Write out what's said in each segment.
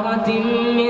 أثارة من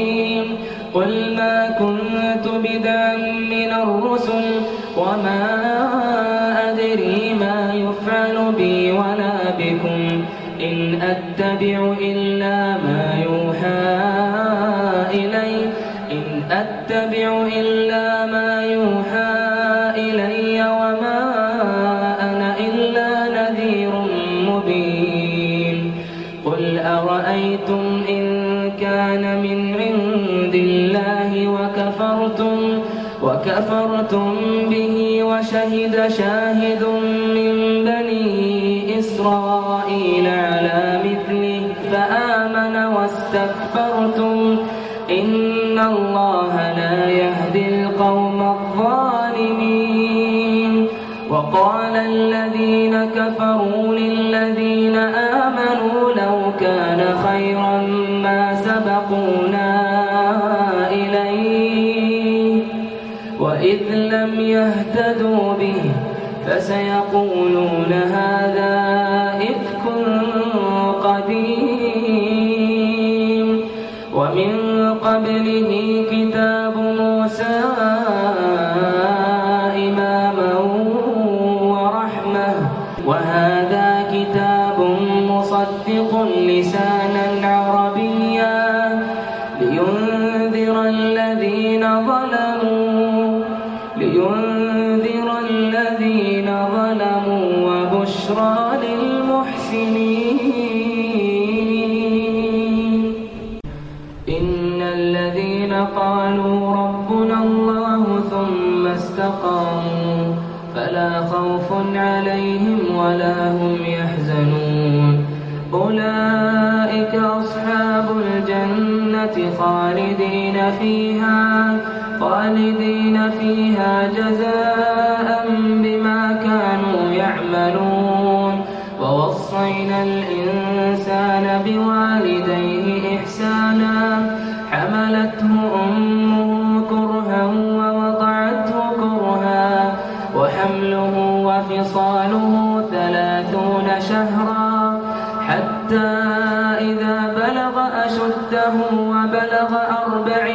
قل ما كنت بدعا من الرسل وما أدري ما يفعل بي ولا بكم إن أتبع إلا به وشهد شاهد من بني إسرائيل على مثله فآمن واستكبرتم. إن الله لا يهدي القوم الظالمين. وقال الذين كفروا للذين لم يهتدوا به فسيقولون هذا إفك قديم. ومن قبله كتاب موسى الجنة خالدين فيها خالدين فيها جزاء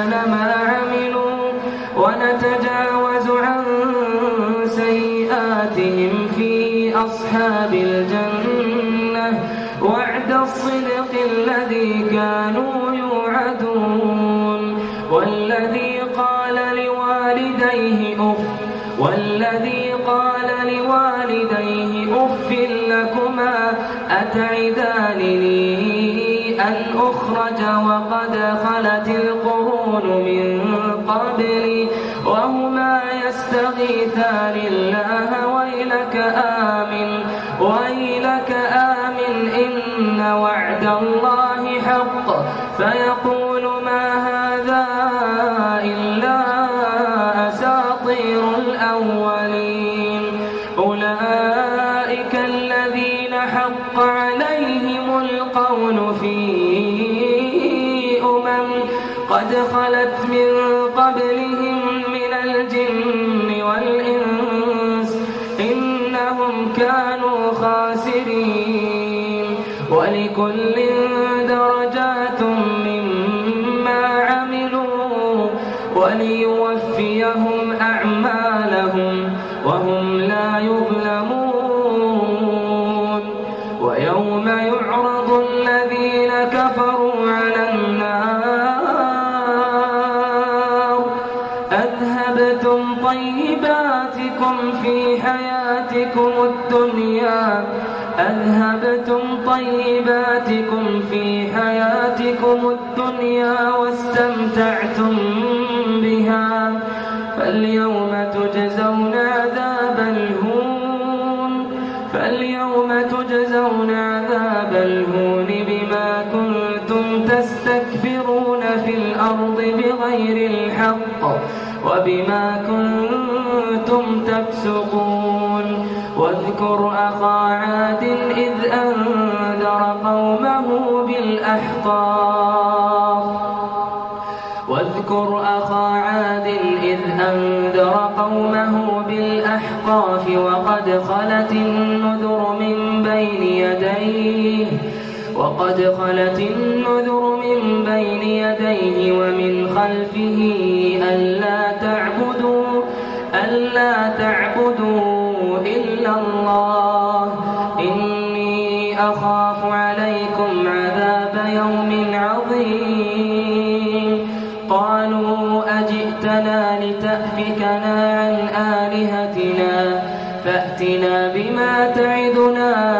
أحسن ما عملوا ونتجاوز عن سيئاتهم في أصحاب الجنة. وعد الصدق الذي كانوا يوعدون. والذي قال لوالديه أف والذي قال لوالديه أف لكما أتعدانني أن أخرج وقد خلت القرون من قبلي وهما يستغيثان الله ويلك آمن ويلك آمن إن وعد الله حق فيقول واستمتعتم بها فاليوم تجزون عذاب الهون فاليوم تجزون عذاب الهون بما كنتم تستكبرون في الأرض بغير الحق وبما كنتم تفسقون واذكر أخا عاد إذ أنذر قومه بالأحقاف أخا عاد إذ أنذر قومه بالأحقاف وقد خلت النذر من بين يديه وقد خلت النذر من بين يديه ومن خلفه ألا تعبدوا ألا تعبدوا إلا الله إني أخاف لتأفكنا عن آلهتنا فأتنا بما تعدنا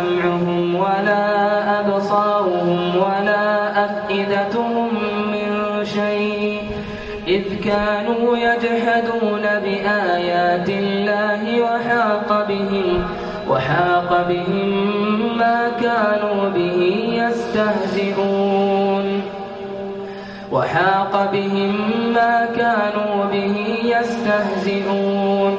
سمعهم ولا أبصارهم ولا أفئدتهم من شيء. إذ كانوا يجحدون بآيات الله وحاق بهم وحاق بهم ما كانوا به يستهزئون. وحاق بهم ما كانوا به يستهزئون.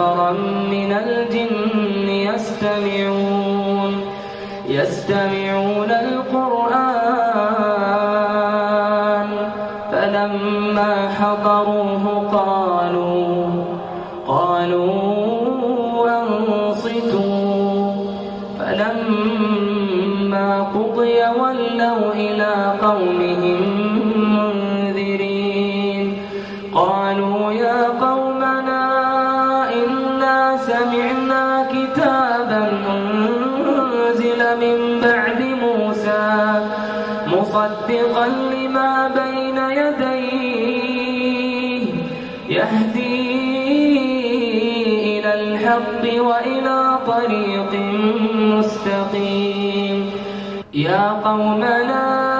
نفرا من الجن يستمعون يستمعون القرآن. فلما حضروه قالوا قالوا أنصتوا. فلما قضي ولوا إلى قومهم مصدقا لما بين يديه يهدي إلى الحق وإلى طريق مستقيم. يا قومنا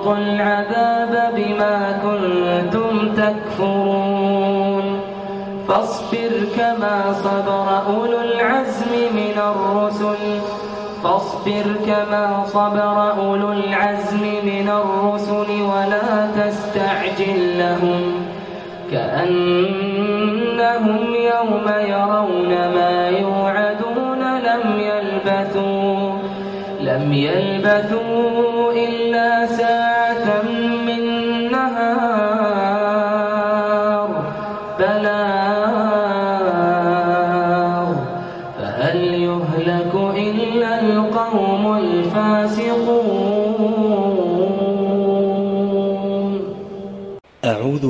فذوقوا العذاب بما كنتم تكفرون. فاصبر كما صبر أولو العزم من الرسل. فاصبر كما صبر أولو العزم من الرسل ولا تستعجل لهم. كأنهم يوم يرون ما يوعدون لم يلبثوا. لم يلبثوا إلا ساعة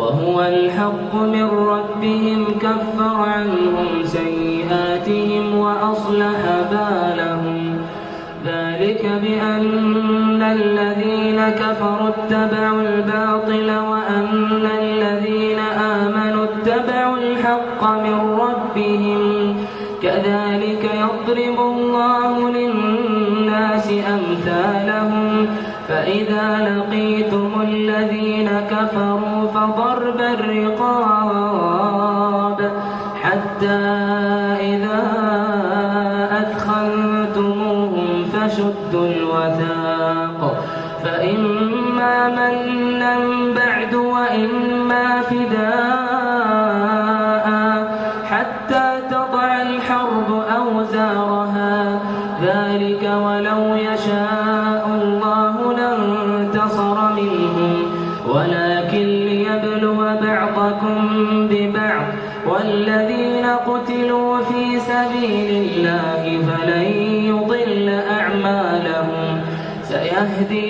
وهو الحق من ربهم كفر عنهم سيئاتهم وأصلح بالهم. ذلك بأن الذين كفروا اتبعوا الباطل وأن الذين آمنوا اتبعوا الحق من ربهم. كذلك يضرب الله للناس أمثالهم. فإذا لقيتم الذين كفروا فضرب الرقاب حتى إذا أثخنتموهم فشدوا الوثاق. فإما منا بعد وإما فداء. مهدي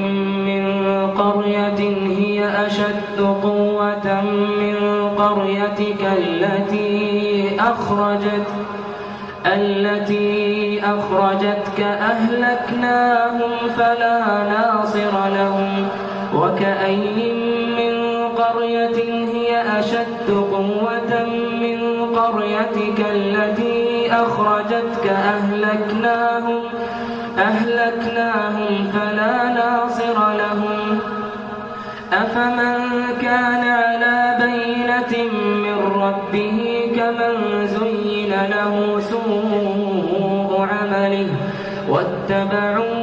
قوة من قريتك التي أخرجت التي أخرجتك أهلكناهم فلا ناصر لهم. وكأي من قرية هي أشد قوة من قريتك التي أخرجتك؟ أهلكناهم أهلكناهم فلا ناصر لهم. أفمن كان على بينة من ربه كمن زين له سوء عمله واتبعوا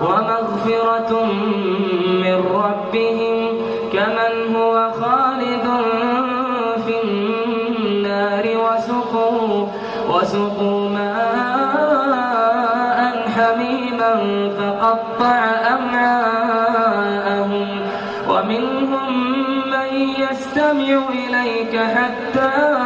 ومغفرة من ربهم كمن هو خالد في النار وسقوا, وسقوا ماء حميما فقطع أمعاءهم ومنهم من يستمع إليك حتى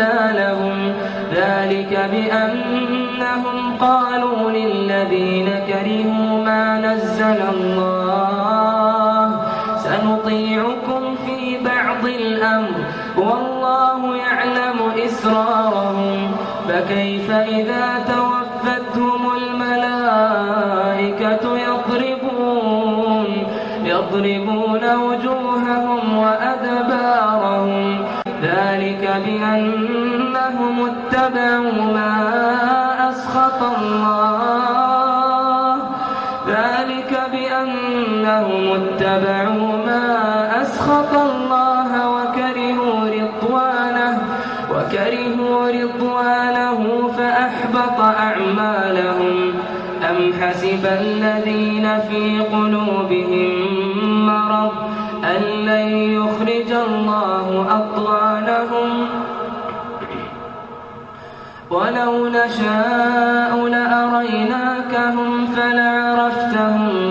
وأملى لهم. ذلك بأنهم قالوا للذين كرهوا ما نزل الله. سنطيعكم في بعض الأمر. والله يعلم إسرارهم. فكيف إذا توفتهم الملائكة يضربون يضربون وجوههم وأدبارهم ذلك بأنهم اتبعوا ما أسخط الله. ذلك بأنهم اتبعوا ما أسخط الله وكرهوا رضوانه وكرهوا رضوانه فأحبط أعمالهم. أم حسب الذين في قلوبهم يخرج الله أضغانهم. ولو نشاء لأريناكهم فلعرفتهم.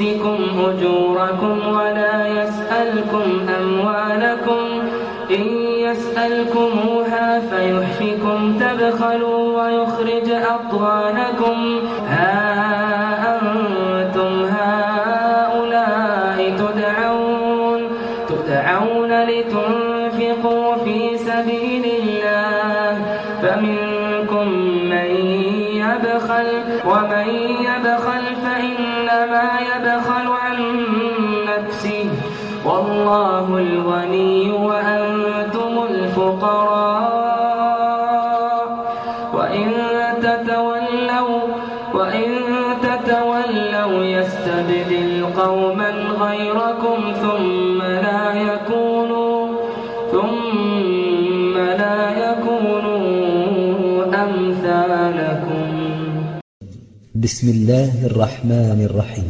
يؤتكم أجوركم ولا يسألكم أموالكم. إن يسألكموها فيحفكم تبخلوا ويخرج أضغانكم. والله الغني وأنتم الفقراء. وإن تتولوا وإن تتولوا يستبدل قوما غيركم ثم لا يكونوا ثم لا يكونوا أمثالكم. بسم الله الرحمن الرحيم.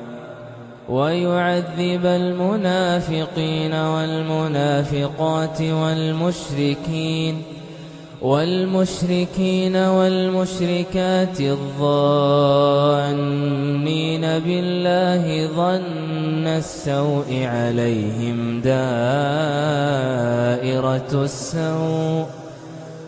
ويعذب المنافقين والمنافقات والمشركين والمشركين والمشركات الظانين بالله ظن السوء عليهم دائرة السوء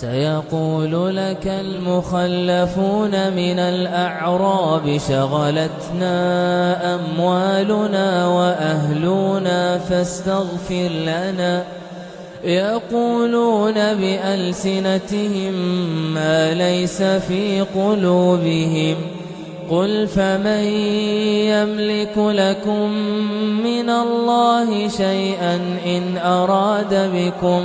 سيقول لك المخلفون من الأعراب شغلتنا أموالنا وأهلنا فاستغفر لنا. يقولون بألسنتهم ما ليس في قلوبهم. قل فمن يملك لكم من الله شيئا إن أراد بكم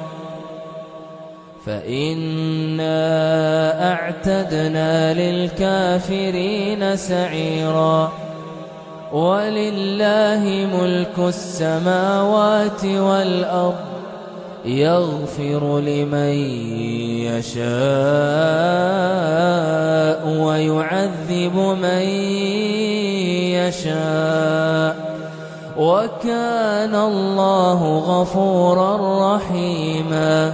فإنا أعتدنا للكافرين سعيرا. ولله ملك السماوات والأرض يغفر لمن يشاء ويعذب من يشاء. وكان الله غفورا رحيما.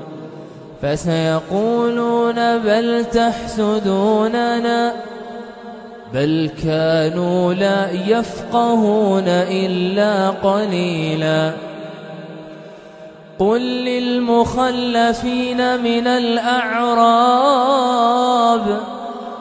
فسيقولون بل تحسدوننا بل كانوا لا يفقهون إلا قليلا قل للمخلفين من الأعراب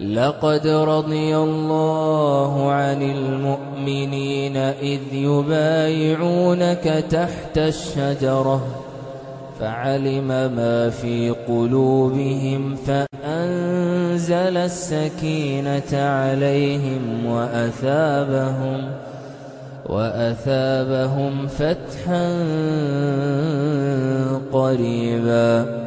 لقد رضي الله عن المؤمنين إذ يبايعونك تحت الشجرة فعلم ما في قلوبهم فأنزل السكينة عليهم وأثابهم وأثابهم فتحا قريبا.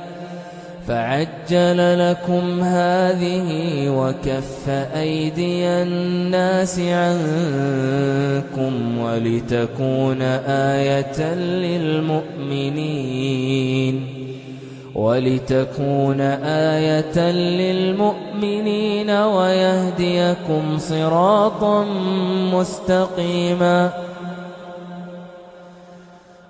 فعجل لكم هذه وكف أيدي الناس عنكم ولتكون آية للمؤمنين ولتكون آية للمؤمنين ويهديكم صراطا مستقيما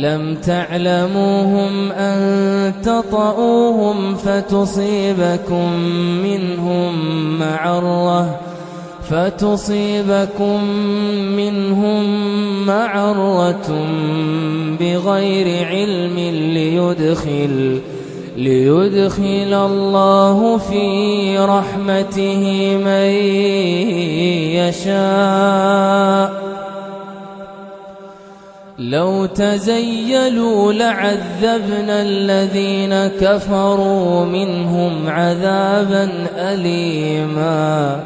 لم تعلموهم أن تطؤوهم فتصيبكم منهم معرة فتصيبكم منهم معرة بغير علم ليدخل ليدخل الله في رحمته من يشاء. لو تزيلوا لعذبنا الذين كفروا منهم عذابا أليما.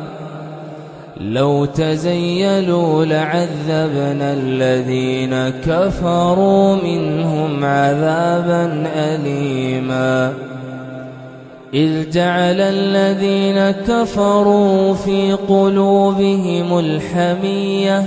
لو تزيلوا لعذبنا الذين كفروا منهم عذابا أليما. إذ جعل الذين كفروا في قلوبهم الحمية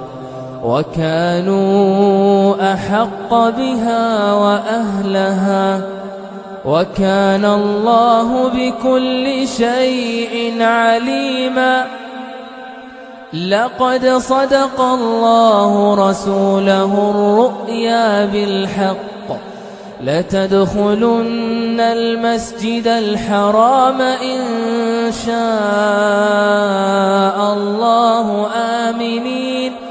وكانوا أحق بها وأهلها وكان الله بكل شيء عليما لقد صدق الله رسوله الرؤيا بالحق لتدخلن المسجد الحرام إن شاء الله آمنين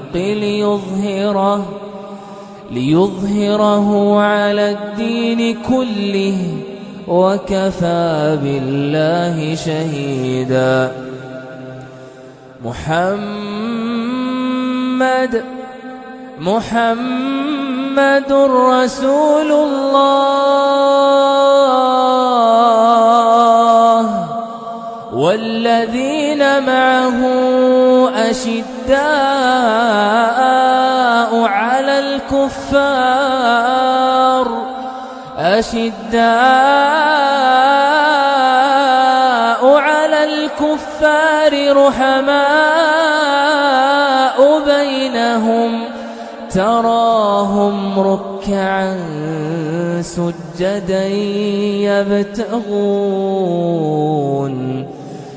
ليظهره ليظهره على الدين كله وكفى بالله شهيدا. محمد محمد رسول الله. والذين معه على الكفار. أشداء على الكفار رحماء بينهم. تراهم ركعا سجدا يبتغون.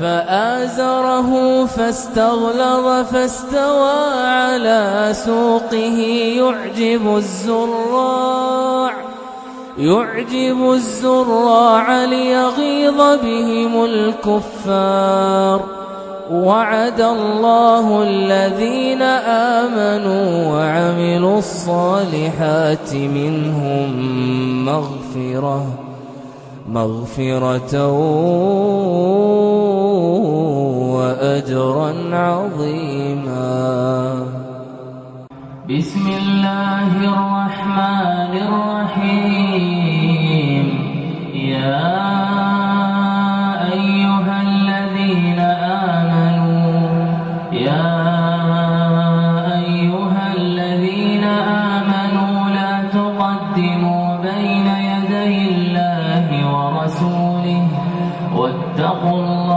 فآزره فاستغلظ فاستوى على سوقه. يعجب الزراع يعجب الزراع ليغيظ بهم الكفار. وعد الله الذين آمنوا وعملوا الصالحات منهم مغفرة وأجرا عظيما. بسم الله الرحمن الرحيم. يا أيها الذين آمنوا يا رسوله واتقوا الله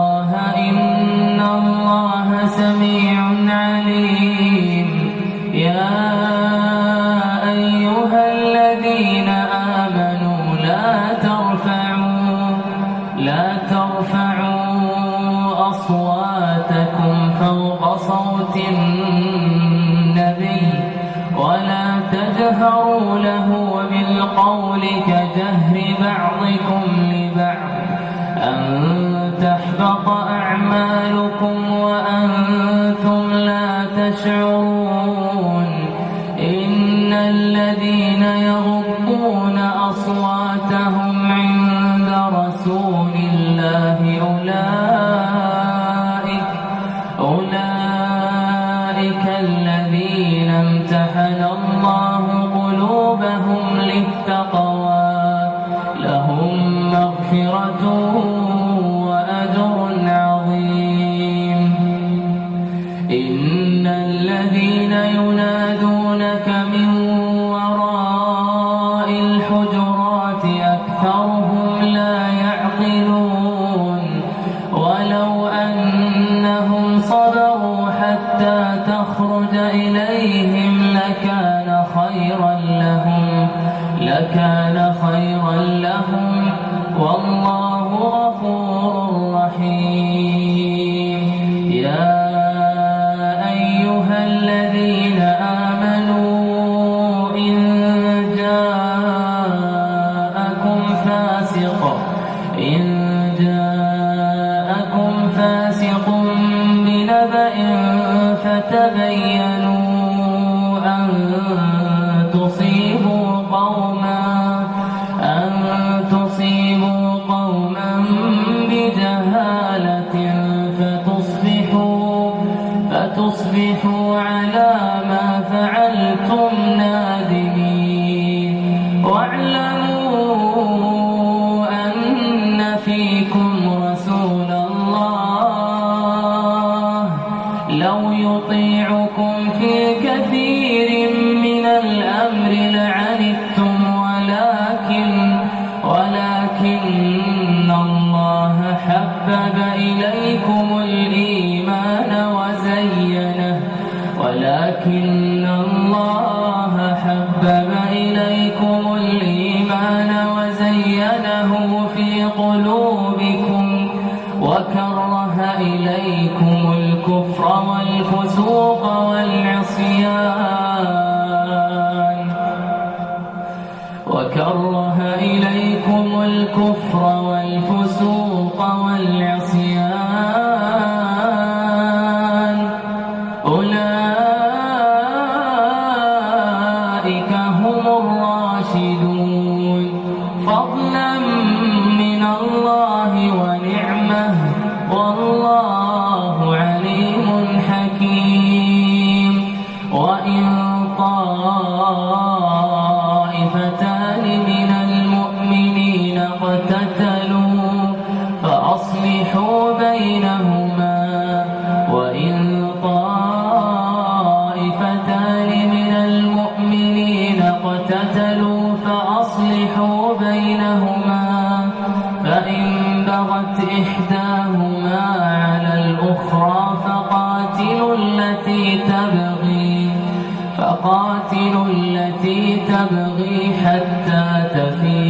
تبين اقتتلوا فأصلحوا بينهما فإن بغت إحداهما على الأخرى فقاتلوا التي تبغي فقاتلوا التي تبغي حتى تفيء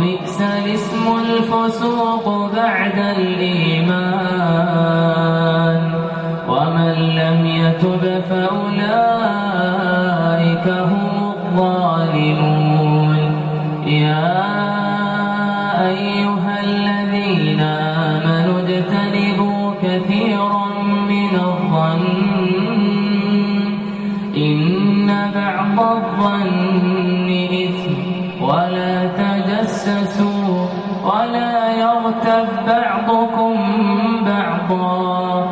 بئس الاسم الفسوق بعد الإيمان. ومن لم يتب فأولئك هم الظالمون. يغتب بعضكم بعضا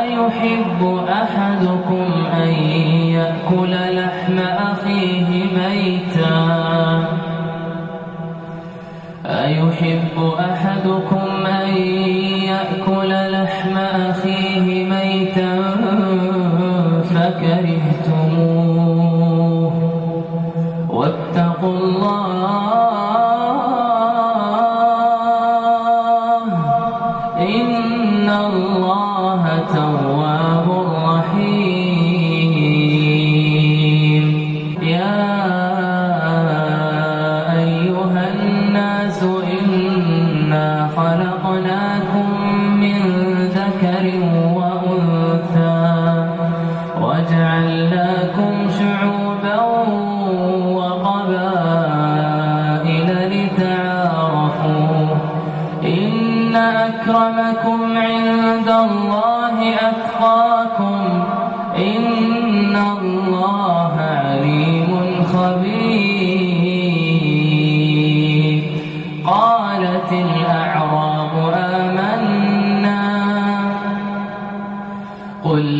أيحب أحدكم أن يأكل لحم أخيه ميتا؟ أيحب أحدكم أن يأكل لحم أخيه ميتا؟ فكرهتموه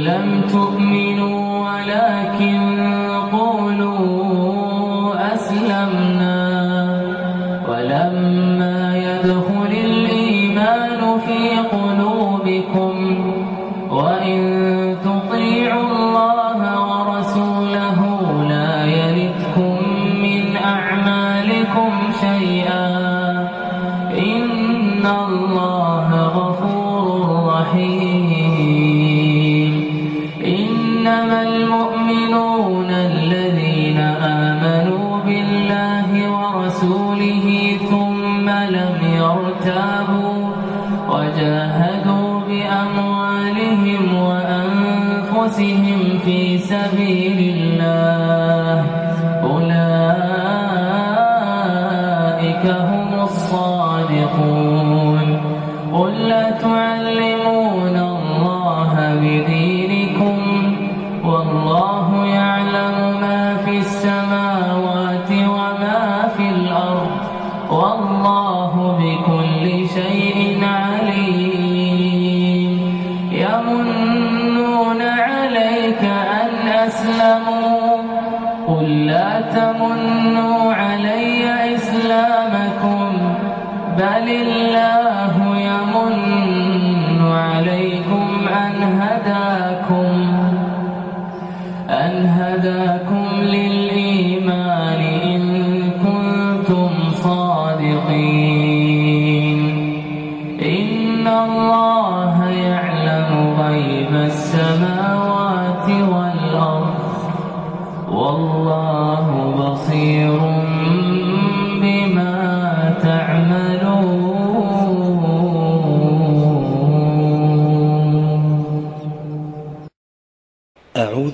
لم تؤمنوا الله يمن عليكم أن هداكم أن هداكم للإيمان إن كنتم صادقين. إن الله يعلم غيب السماوات والأرض والله بصير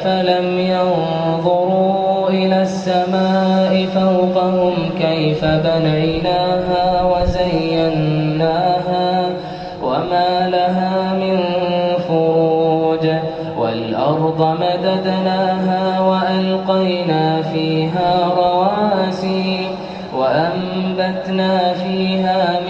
أفلم ينظروا إلى السماء فوقهم كيف بنيناها وزيناها وما لها من فروج والأرض مددناها وألقينا فيها رواسي وأنبتنا فيها من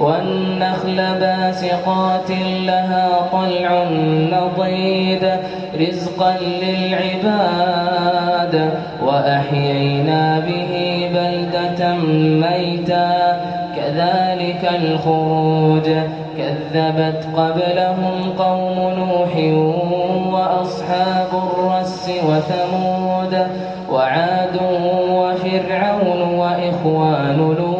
والنخل باسقات لها طلع نضيد رزقا للعباد وأحيينا به بلدة ميتا كذلك الخروج كذبت قبلهم قوم نوح وأصحاب الرس وثمود وعاد وفرعون وإخوان لوط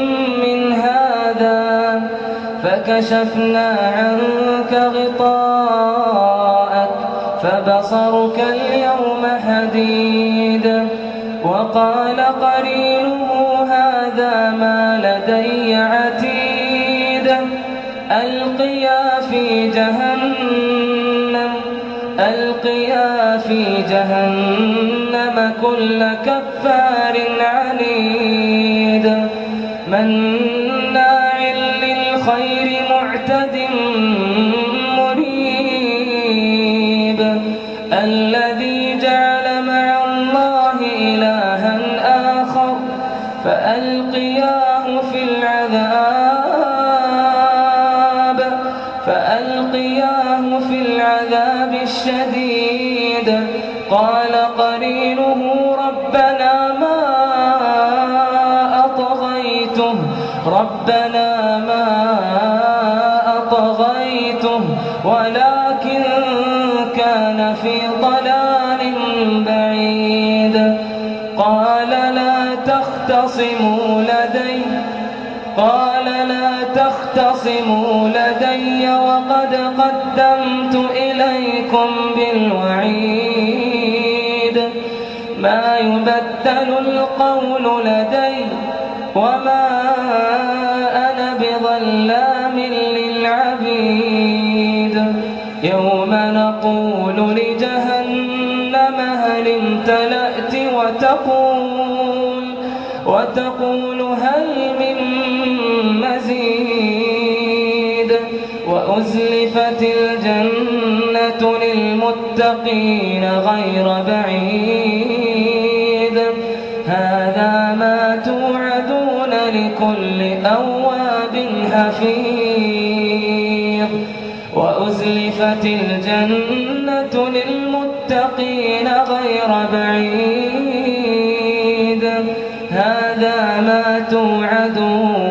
فكشفنا عنك غطاءك فبصرك اليوم حديد وقال قرينه هذا ما لدي عتيد ألقيا في جهنم ألقيا في جهنم كل كفار عنيد للخير معتد تختصموا لدي وقد قدمت إليكم بالوعيد. ما يبدل القول لدي وما أنا بظلام للعبيد. يوم نقول لجهنم هل امتلأت وتقول وتقول وأزلفت الجنة للمتقين غير بعيد. هذا ما توعدون لكل أواب حفيظ. وأزلفت الجنة للمتقين غير بعيد. هذا ما توعدون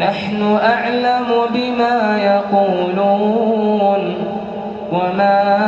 نحن أعلم بما يقولون وما